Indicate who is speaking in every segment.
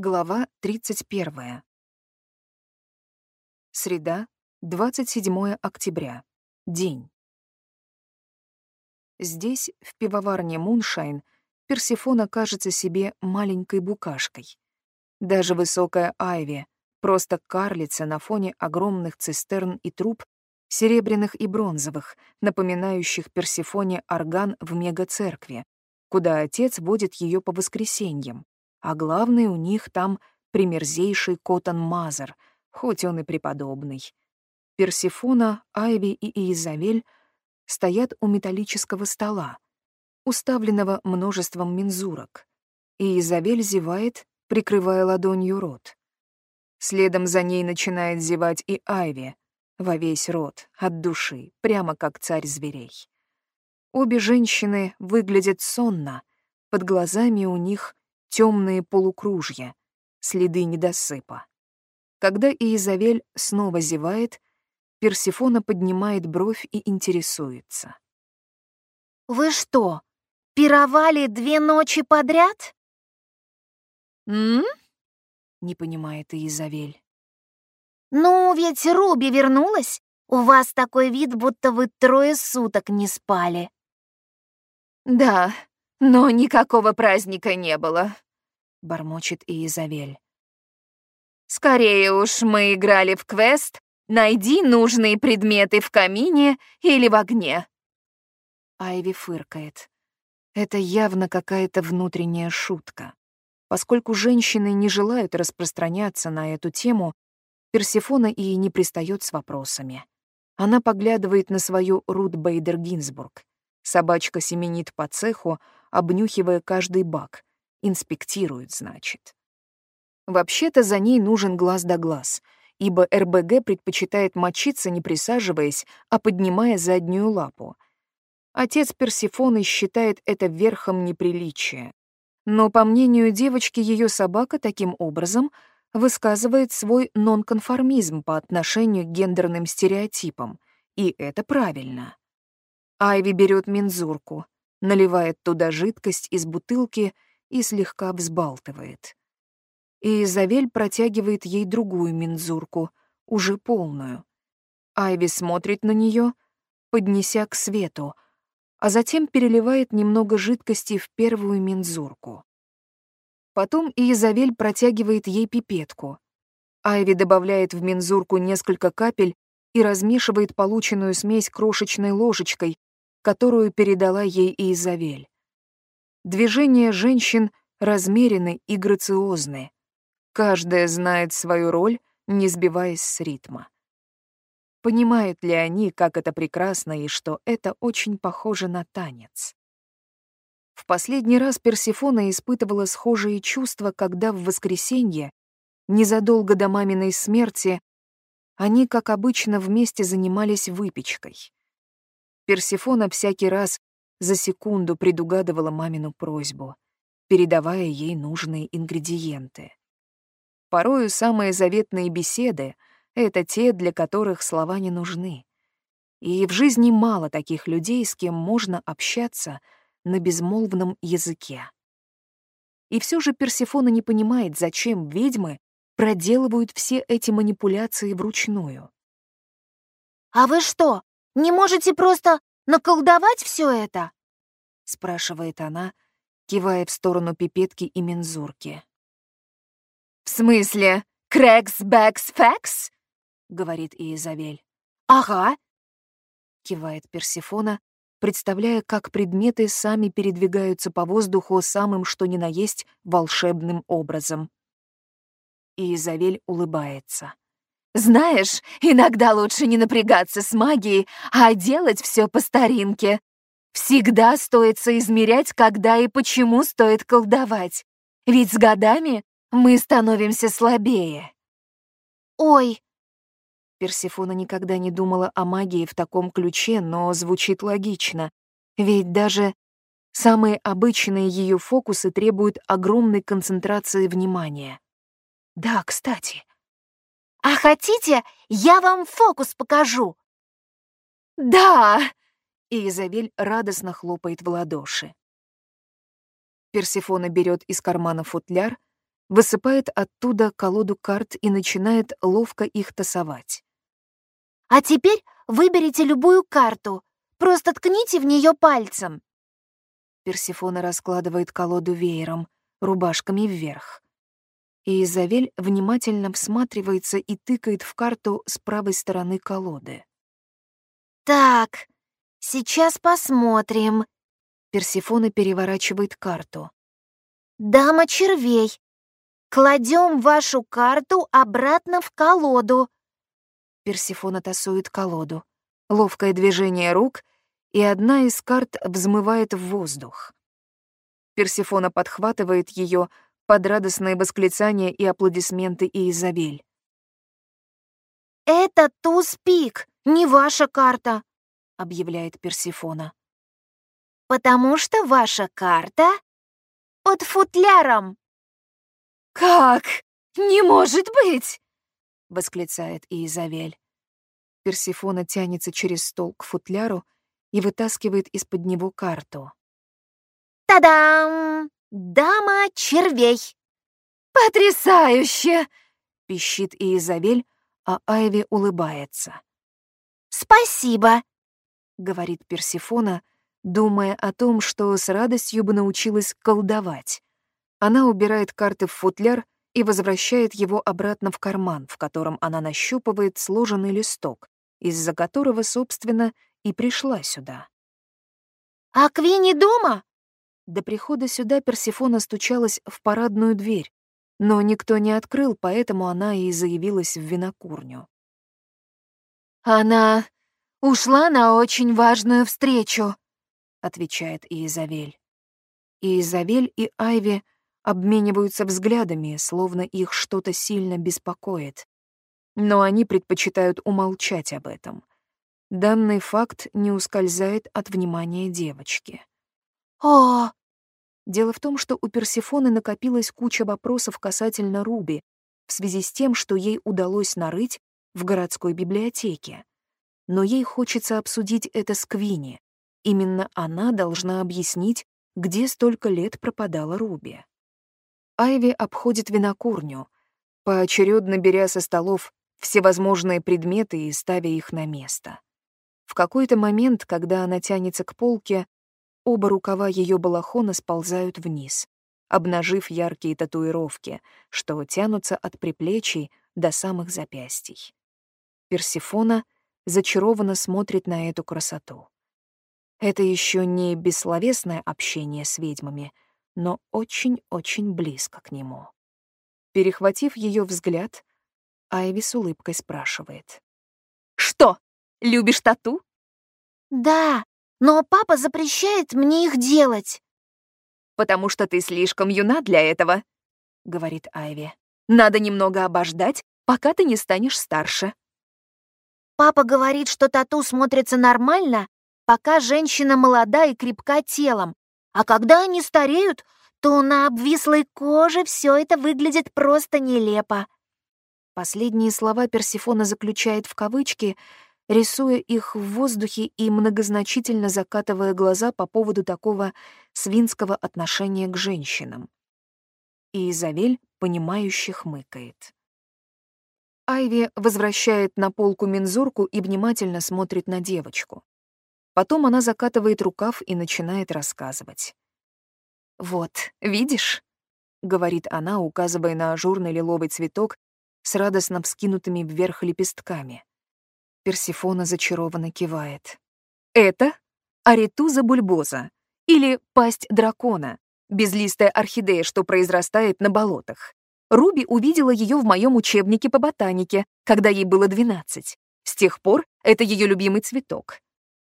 Speaker 1: Глава 31. Среда, 27 октября. День. Здесь, в пивоварне Муншайн, Персифона кажется себе маленькой букашкой. Даже высокая Айви — просто карлица на фоне огромных цистерн и труб, серебряных и бронзовых, напоминающих Персифоне орган в мегацеркви, куда отец водит ее по воскресеньям а главный у них там примерзейший Котон Мазер, хоть он и преподобный. Персифона, Айви и Иезавель стоят у металлического стола, уставленного множеством мензурок. Иезавель зевает, прикрывая ладонью рот. Следом за ней начинает зевать и Айви, во весь рот, от души, прямо как царь зверей. Обе женщины выглядят сонно, под глазами у них темные полукружья, следы недосыпа. Когда Иезавель снова зевает, Персифона поднимает бровь и интересуется.
Speaker 2: «Вы что, пировали две ночи подряд?»
Speaker 1: «М?» — не понимает Иезавель.
Speaker 2: «Ну, ведь Руби вернулась. У вас такой вид, будто вы трое суток не спали».
Speaker 1: «Да, но никакого праздника не было», — бормочет Иезавель. «Скорее уж мы играли в квест «Найди нужные предметы в камине или в огне». Айви фыркает. Это явно какая-то внутренняя шутка. Поскольку женщины не желают распространяться на эту тему, Персифона и не пристает с вопросами. Она поглядывает на свою Рут Бейдер Гинзбург. Собачка семенит по цеху, обнюхивая каждый бак. Инспектирует, значит. Вообще-то за ней нужен глаз да глаз, ибо РБГ предпочитает мочиться, не присаживаясь, а поднимая заднюю лапу. Отец Персифоны считает это верхом неприличия. Но, по мнению девочки, ее собака таким образом высказывает свой нонконформизм по отношению к гендерным стереотипам, и это правильно. Айви берет мензурку, наливает туда жидкость из бутылки и слегка взбалтывает. И Изавель протягивает ей другую мензурку, уже полную. Айви смотрит на нее, поднеся к свету, а затем переливает немного жидкости в первую мензурку. Потом Изавель протягивает ей пипетку. Айви добавляет в мензурку несколько капель и размешивает полученную смесь крошечной ложечкой, которую передала ей Изавель. Движения женщин размерены и грациозны. Каждая знает свою роль, не сбиваясь с ритма. Понимают ли они, как это прекрасно и что это очень похоже на танец? В последний раз Персифона испытывала схожие чувства, когда в воскресенье, незадолго до маминой смерти, они, как обычно, вместе занимались выпечкой. Персифона всякий раз за секунду предугадывала мамину просьбу, передавая ей нужные ингредиенты. Порою самые заветные беседы — это те, для которых слова не нужны. И в жизни мало таких людей, с кем можно общаться на безмолвном языке. И все же Персифона не понимает, зачем ведьмы проделывают все эти манипуляции вручную.
Speaker 2: «А вы что, не можете просто наколдовать все это?» — спрашивает она, кивая в сторону пипетки и мензурки.
Speaker 1: «В смысле, крекс, пекс, фекс?» — говорит Иезавель.
Speaker 2: «Ага», — кивает Персифона, представляя, как предметы сами передвигаются по воздуху самым что ни на есть волшебным образом.
Speaker 1: Иезавель улыбается. Знаешь, иногда лучше не напрягаться с магией, а делать все по старинке. Всегда стоит соизмерять, когда и почему стоит колдовать. Ведь с годами мы становимся слабее.
Speaker 2: Ой!
Speaker 1: Персифона никогда не думала о магии в таком ключе, но звучит логично. Ведь даже самые обычные ее фокусы требуют огромной концентрации внимания. Да, кстати,
Speaker 2: «А хотите, я вам фокус покажу?»
Speaker 1: «Да!» — и Изабель радостно хлопает в ладоши. Персифона берет из кармана футляр,
Speaker 2: высыпает оттуда колоду карт и начинает ловко их тасовать.
Speaker 3: «А теперь выберите любую карту, просто ткните в нее пальцем».
Speaker 2: Персифона раскладывает колоду веером, рубашками вверх. И Изавель внимательно всматривается и тыкает в карту с правой стороны колоды.
Speaker 3: «Так, сейчас посмотрим».
Speaker 2: Персифона переворачивает карту.
Speaker 3: «Дама червей. Кладем вашу карту обратно в колоду».
Speaker 2: Персифона тасует колоду. Ловкое движение рук, и одна из карт взмывает в воздух. Персифона подхватывает ее под радостные восклицания и аплодисменты и Изабель.
Speaker 3: «Это туз-пик, не ваша карта», — объявляет Персифона. «Потому что ваша карта под футляром».
Speaker 1: «Как? Не может быть!»
Speaker 2: — восклицает Изавель. Персифона тянется через стол к футляру и вытаскивает из-под него карту.
Speaker 3: «Та-дам! Дама червей!»
Speaker 1: «Потрясающе!»
Speaker 2: — пищит Изавель, а Айви улыбается.
Speaker 3: «Спасибо!»
Speaker 2: — говорит Персифона, думая о том, что с радостью бы научилась колдовать. Она убирает карты в футляр и возвращает его обратно в карман, в котором она нащупывает сложенный листок, из-за которого, собственно, и пришла сюда.
Speaker 3: «А Квинни дома?»
Speaker 2: До прихода сюда Персифона стучалась в парадную дверь, но никто не открыл, поэтому она и заявилась в винокурню.
Speaker 1: «Она ушла на очень важную встречу», — отвечает Иезавель.
Speaker 2: Иезавель и Айви обмениваются взглядами, словно их что-то сильно беспокоит. Но они предпочитают умолчать об этом. Данный факт не ускользает от внимания девочки.
Speaker 3: «О,
Speaker 2: Дело в том, что у Персифоны накопилась куча вопросов касательно Руби в связи с тем, что ей удалось нарыть в городской библиотеке. Но ей хочется обсудить это с Квинни. Именно она должна объяснить, где столько лет пропадала Руби. Айви обходит винокурню, поочередно беря со столов всевозможные предметы и ставя их на место. В какой-то момент, когда она тянется к полке, Оба рукава ее балахона сползают вниз, обнажив яркие татуировки, что тянутся от приплечий до самых запястий. Персифона зачарованно смотрит на эту красоту. Это еще не бессловесное общение с ведьмами, но очень-очень близко к нему. Перехватив ее взгляд, Айви с улыбкой спрашивает.
Speaker 1: «Что, любишь тату?»
Speaker 3: да, но папа запрещает мне их делать.
Speaker 1: «Потому что ты слишком юна для этого», — говорит Айви. «Надо немного обождать, пока ты не станешь старше».
Speaker 3: Папа говорит, что тату смотрится нормально, пока женщина молода и крепка телом, а когда они стареют, то на обвислой коже все это выглядит просто нелепо.
Speaker 2: Последние слова Персифона заключает в кавычки, рисуя их в воздухе и многозначительно закатывая глаза по поводу такого свинского отношения к женщинам. И Изавель, понимающе хмыкает. Айви возвращает на полку мензурку и внимательно смотрит на девочку. Потом она закатывает рукав и начинает рассказывать. «Вот, видишь?» — говорит она, указывая на ажурный лиловый цветок с радостно вскинутыми вверх лепестками. Персифона зачарованно кивает. Это аритуза бульбоза или пасть дракона, безлистая орхидея, что произрастает на болотах. Руби увидела ее в моем учебнике по ботанике, когда ей было 12. С тех пор это ее любимый цветок.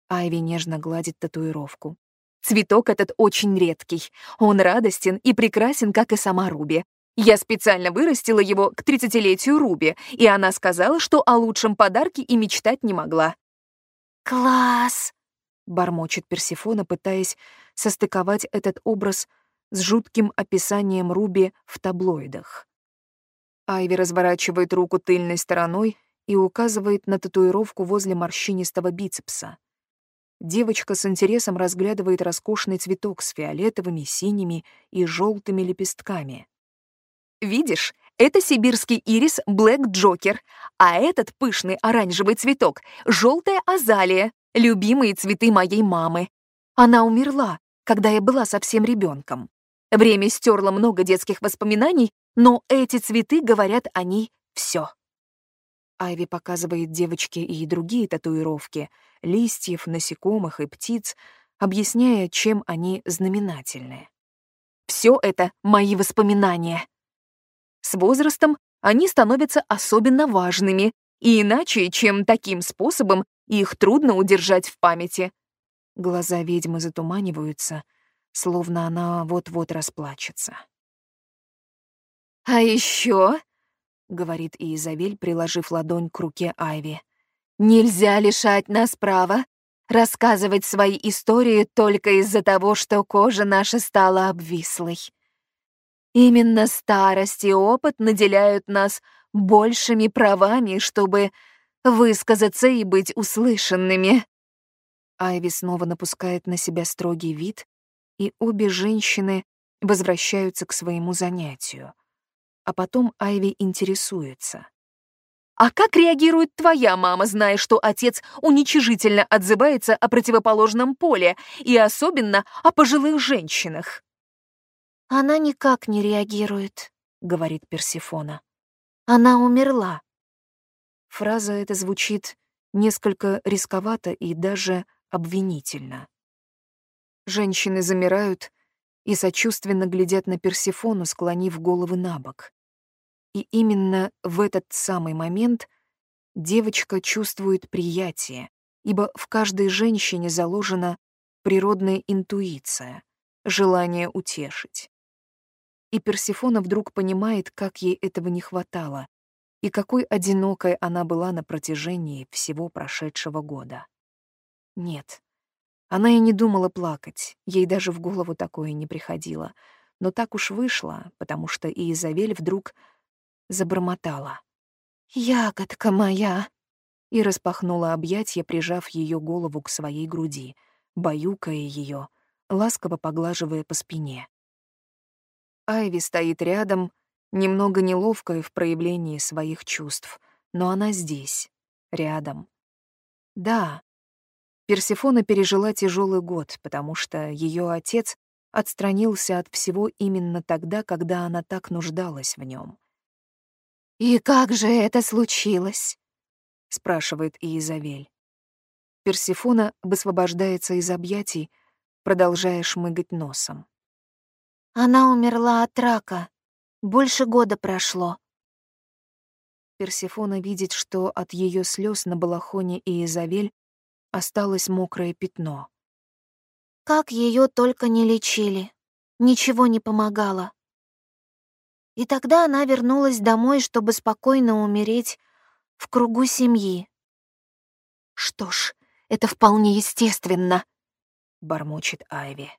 Speaker 2: Айви нежно гладит татуировку. Цветок этот очень редкий. Он радостен и прекрасен, как и сама Руби. Я специально вырастила его к тридцатилетию Руби, и она сказала, что о лучшем подарке и мечтать не могла.
Speaker 3: «Класс!»
Speaker 2: — бормочет Персифона, пытаясь состыковать этот образ с жутким описанием Руби в таблоидах. Айви разворачивает руку тыльной стороной и указывает на татуировку возле морщинистого бицепса. Девочка с интересом разглядывает роскошный цветок с фиолетовыми, синими и желтыми лепестками.
Speaker 1: Видишь, это сибирский ирис Блэк Джокер, а этот пышный оранжевый цветок — желтая азалия, любимые цветы моей мамы. Она умерла, когда я была совсем ребенком. Время стерло много детских воспоминаний, но эти цветы говорят о ней все. Айви показывает девочке и другие татуировки — листьев, насекомых и птиц, объясняя, чем они знаменательны. Все это мои воспоминания. С возрастом они становятся особенно важными, и иначе, чем таким способом, их трудно удержать в памяти. Глаза ведьмы затуманиваются, словно она вот-вот расплачется. «А еще — говорит Изавель, приложив ладонь к руке Айви. «Нельзя лишать нас права рассказывать свои истории только из-за того, что кожа наша стала обвислой. Именно старость и опыт наделяют нас большими правами, чтобы высказаться и быть услышанными». Айви снова напускает на себя строгий вид, и обе женщины возвращаются к своему занятию а потом Айви интересуется. «А как реагирует твоя мама, зная, что отец уничижительно отзывается о противоположном поле и особенно о пожилых женщинах?»
Speaker 3: «Она никак не реагирует», — говорит Персифона. «Она умерла».
Speaker 2: Фраза эта звучит несколько рисковато и даже обвинительно. Женщины замирают и сочувственно глядят на Персифону, склонив головы на бок. И именно в этот самый момент девочка чувствует приятие, ибо в каждой женщине заложена природная интуиция, желание утешить. И Персифона вдруг понимает, как ей этого не хватало, и какой одинокой она была на протяжении всего прошедшего года. Нет, она и не думала плакать, ей даже в голову такое не приходило, но так уж вышло, потому что Изавель вдруг забормотала. «Ягодка моя!» и распахнула объятья, прижав ее голову к своей груди, баюкая ее, ласково поглаживая по спине. Айви стоит рядом, немного неловкая в проявлении своих чувств, но она здесь, рядом. Да, Персефона пережила тяжелый год, потому что ее отец отстранился от всего именно тогда, когда она так нуждалась в нем. «И как же это случилось?» — спрашивает Иезавель. Персифона высвобождается из объятий, продолжая шмыгать носом.
Speaker 3: «Она умерла от рака. Больше года прошло».
Speaker 2: Персифона видит, что от ее слез на балахоне Иезавель осталось мокрое пятно.
Speaker 3: Как ее только не лечили. Ничего не помогало. И тогда она вернулась домой, чтобы спокойно умереть в кругу семьи.
Speaker 1: «Что ж, это вполне естественно», — бормочет Айви.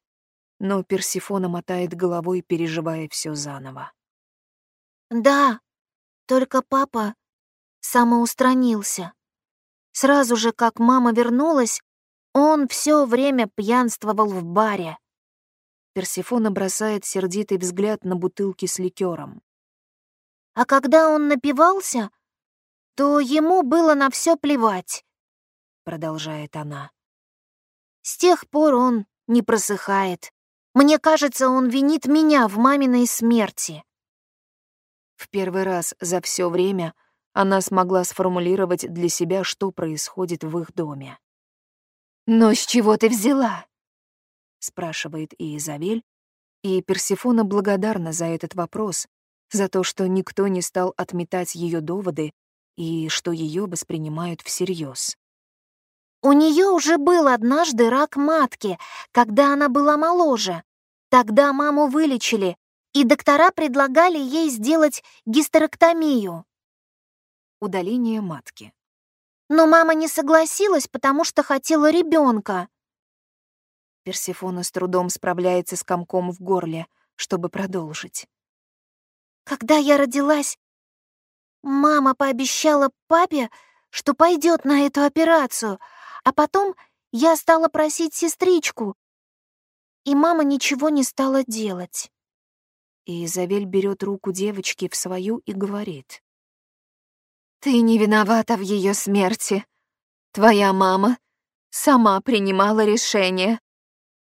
Speaker 2: Но Персифона мотает головой, переживая все заново.
Speaker 3: «Да, только папа самоустранился. Сразу же, как мама вернулась, он все время пьянствовал в баре.
Speaker 2: Персифона бросает сердитый взгляд на бутылки с ликером.
Speaker 3: А когда он напивался, то ему было на все плевать, продолжает она. С тех пор он не просыхает. Мне кажется, он винит меня в маминой смерти.
Speaker 2: В первый раз за все время она смогла сформулировать для себя, что происходит в их доме.
Speaker 1: «Но с чего ты взяла?»
Speaker 2: спрашивает Иезавель, и Персифона благодарна за этот вопрос, за то, что никто не стал отметать ее доводы и что ее воспринимают всерьез.
Speaker 3: У нее уже был однажды рак матки, когда она была моложе. Тогда маму вылечили, и доктора предлагали ей сделать гистерэктомию.
Speaker 2: Удаление матки.
Speaker 3: Но мама не согласилась, потому что хотела ребенка.
Speaker 2: Персифона с трудом справляется с комком в горле, чтобы продолжить.
Speaker 3: Когда я родилась, мама пообещала папе, что пойдет на эту операцию, а потом я стала просить сестричку, и мама ничего не стала делать.
Speaker 2: И Изабель берет руку девочки в свою и говорит.
Speaker 1: «Ты не виновата в ее смерти. Твоя мама сама принимала решение,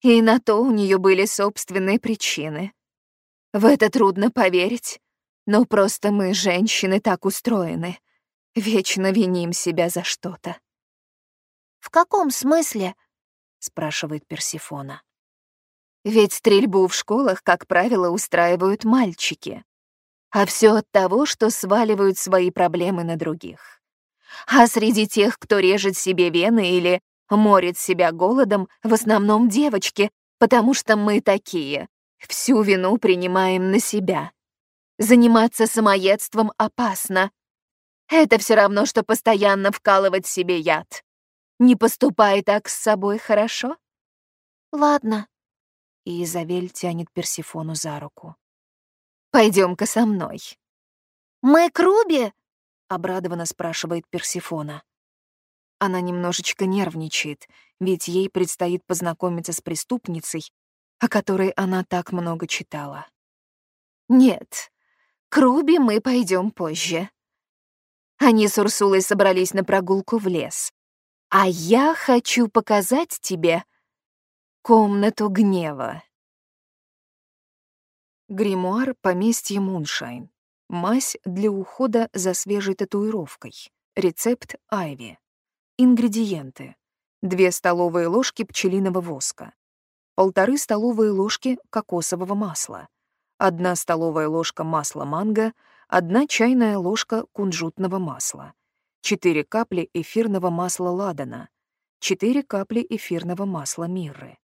Speaker 1: и на то у нее были собственные причины. В это трудно поверить, но просто мы, женщины, так устроены. Вечно виним себя за что-то.
Speaker 3: «В каком смысле?»
Speaker 2: — спрашивает Персифона.
Speaker 1: Ведь стрельбу в школах, как правило, устраивают мальчики. А все от того, что сваливают свои проблемы на других. А среди тех, кто режет себе вены или морит себя голодом, в основном девочки, потому что мы такие. Всю вину принимаем на себя. Заниматься самоедством опасно. Это все равно, что постоянно вкалывать себе яд. Не поступай так с собой, хорошо?
Speaker 3: Ладно.
Speaker 2: И Изавель тянет Персифону за руку.
Speaker 1: Пойдем-ка со мной.
Speaker 3: Мы к Руби?
Speaker 2: Обрадованно спрашивает Персифона. Она немножечко нервничает, ведь ей предстоит познакомиться с преступницей, о которой она так много читала.
Speaker 1: Нет, к Руби мы пойдем позже. Они с Урсулой собрались на прогулку в лес. А я хочу показать тебе комнату гнева.
Speaker 2: Гримуар поместье Муншайн. Мазь для ухода за свежей татуировкой. Рецепт Айви. Ингредиенты. 2 столовые ложки пчелиного воска. Полторы столовые ложки кокосового масла. 1 столовая ложка масла манго. 1 чайная ложка кунжутного масла. 4 капли эфирного масла ладана, 4 капли эфирного масла мирры.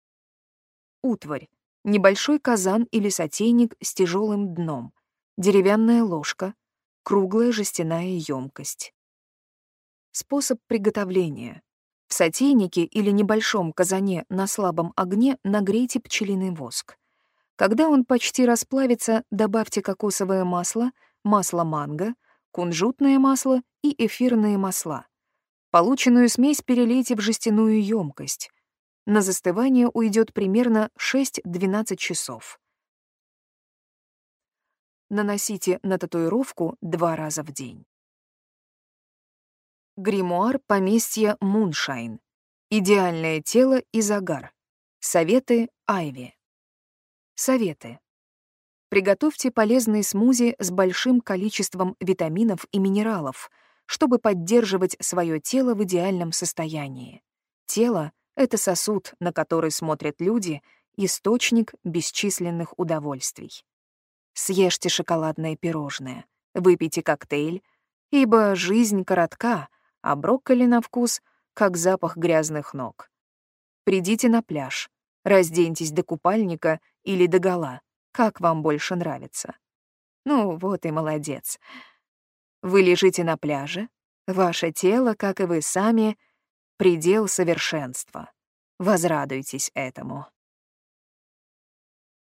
Speaker 2: Утварь. Небольшой казан или сотейник с тяжелым дном, деревянная ложка, круглая жестяная емкость. Способ приготовления. В сотейнике или небольшом казане на слабом огне нагрейте пчелиный воск. Когда он почти расплавится, добавьте кокосовое масло, масло манго, кунжутное масло и эфирные масла. Полученную смесь перелейте в жестяную емкость. На застывание уйдет примерно 6-12 часов. Наносите на татуировку два раза в день. Гримуар поместья Муншайн. Идеальное тело и загар. Советы Айви. Советы. Приготовьте полезные смузи с большим количеством витаминов и минералов, чтобы поддерживать свое тело в идеальном состоянии. Тело — это сосуд, на который смотрят люди, источник бесчисленных удовольствий. Съешьте шоколадное пирожное, выпейте коктейль, ибо жизнь коротка, а брокколи на вкус — как запах грязных ног. Придите на пляж, разденьтесь до купальника или до гола, как вам больше нравится? Ну, вот и молодец. Вы лежите на пляже, ваше тело, как и вы сами, предел совершенства. Возрадуйтесь этому.